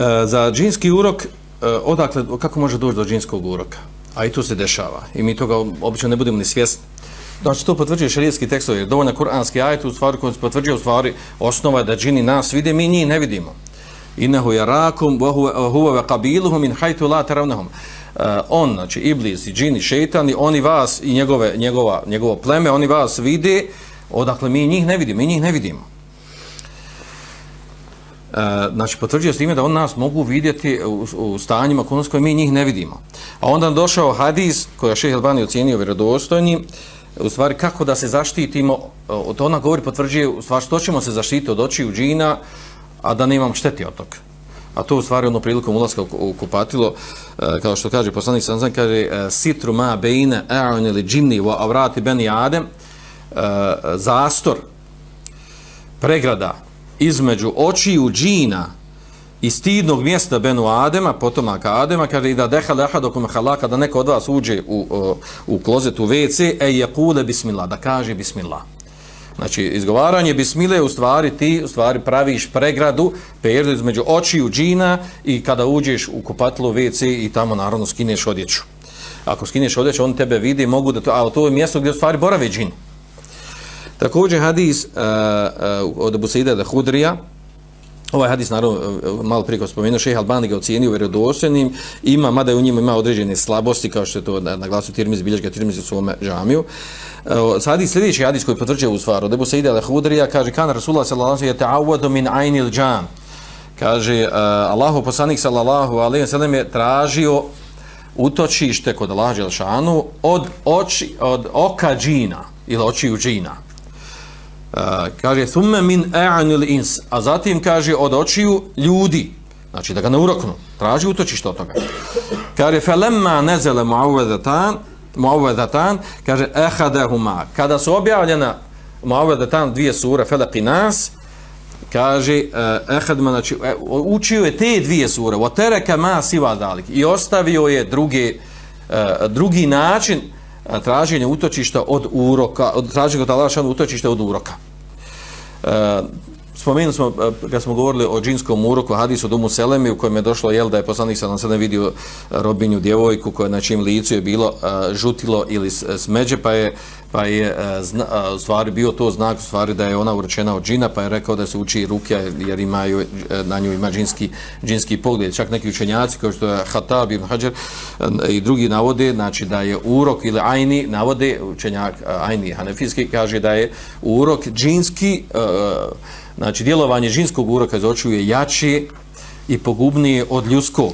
E, za džinski urok, e, odakle, kako može doći do džinskog uroka? A i to se dešava. I mi toga obično ne budemo ni svjesni. Znači, to potvrđuje šarijetski tekstovi, jer dovoljno kuranski ajet u stvari koji se potvrđuje u stvari osnova da džini nas vide, mi njih ne vidimo. Innehu jarakum, huve kabiluhum, in hajtu la teravnehum. Uh, e, on, znači, iblis i džini, šeitani, oni vas i njegove, njegova, njegovo pleme, oni vas vide, odakle mi njih ne vidimo, mi njih ne vidimo. Uh, znači, potvrđuje s time da on nas mogu vidjeti u, u stanjima koje mi njih ne vidimo. A onda došao hadis, koja Šejh Albani ocijenio vjerodostojni, u stvari kako da se zaštitimo, e, od ona govori, potvrđuje, u stvari što ćemo se zaštiti od očiju džina, a da ne imam šteti od toga. A to u stvari ono prilikom ulaska u kupatilo, e, kao što kaže poslanik sam znam, kaže sitru ma bejne e'un ili džinni wa avrati beni adem, zastor, pregrada između očiju džina i stidnog mjesta Benu Adema, potomaka Adema, kaže i da deha leha dokum halaka, da neko od vas uđe u, u, klozet u WC, e je kule bismillah, da kaže bismillah. Znači, izgovaranje bismile u stvari ti u stvari praviš pregradu, perdu između očiju džina i kada uđeš u kupatilo WC i tamo naravno skineš odjeću. Ako skineš odjeću, on tebe vidi, mogu da to, a to je mjesto gdje u stvari borave džin. Također hadis uh, uh, od Abu Saida da Hudrija, Ovaj hadis, naravno, e, malo prije kao spomenuo, šeha Albani ga ocijenio vjerodostojnim, ima, mada je u njima ima određene slabosti, kao što je to na, na glasu Tirmizi, bilješka Tirmizi u svome džamiju. Sad i sljedeći hadis koji potvrđuje u stvaru, Debu Saide al-Hudrija, kaže, kan Rasulullah sallallahu alaihi wa ta'awadu min ajnil džam. Kaže, uh, Allahu poslanik sallallahu alaihi wa sallam je tražio utočište kod Allah Đelšanu od, oči, od oka džina ili očiju džina kaže thumme min a'nil ins a zatim kaže od očiju ljudi znači da ga ne uroknu traži utočište od toga. Kaže falamma nazala muawwadatan muawwadatan kaže ahadahuma kada su objavljena muawwadatan dvije sure falaq nas kaže eh, ahadma znači e, učio je te dvije sure wa taraka ma siwa dalik i ostavio je druge eh, drugi način traženje utočišta od uroka, od traženja od Allaha utočišta od uroka. E, spomenuli smo, e, kad smo govorili o džinskom uroku, hadisu Dumu Selemi, u kojem je došlo, jel, da je poslanik sa nam vidio robinju djevojku koja na čim licu je bilo e, žutilo ili smeđe, pa je, pa je e, zna, u stvari bio to znak, u stvari da je ona urečena od džina, pa je rekao da se uči ruke, jer imaju, e, na nju ima džinski, džinski pogled. Čak neki učenjaci, kao što je Hatab ibn Hajar e, i drugi navode, znači da je urok ili ajni, navode učenjak ajni hanefijski, kaže da je urok džinski, znači djelovanje džinskog uroka iz očiju je i pogubnije od ljudskog.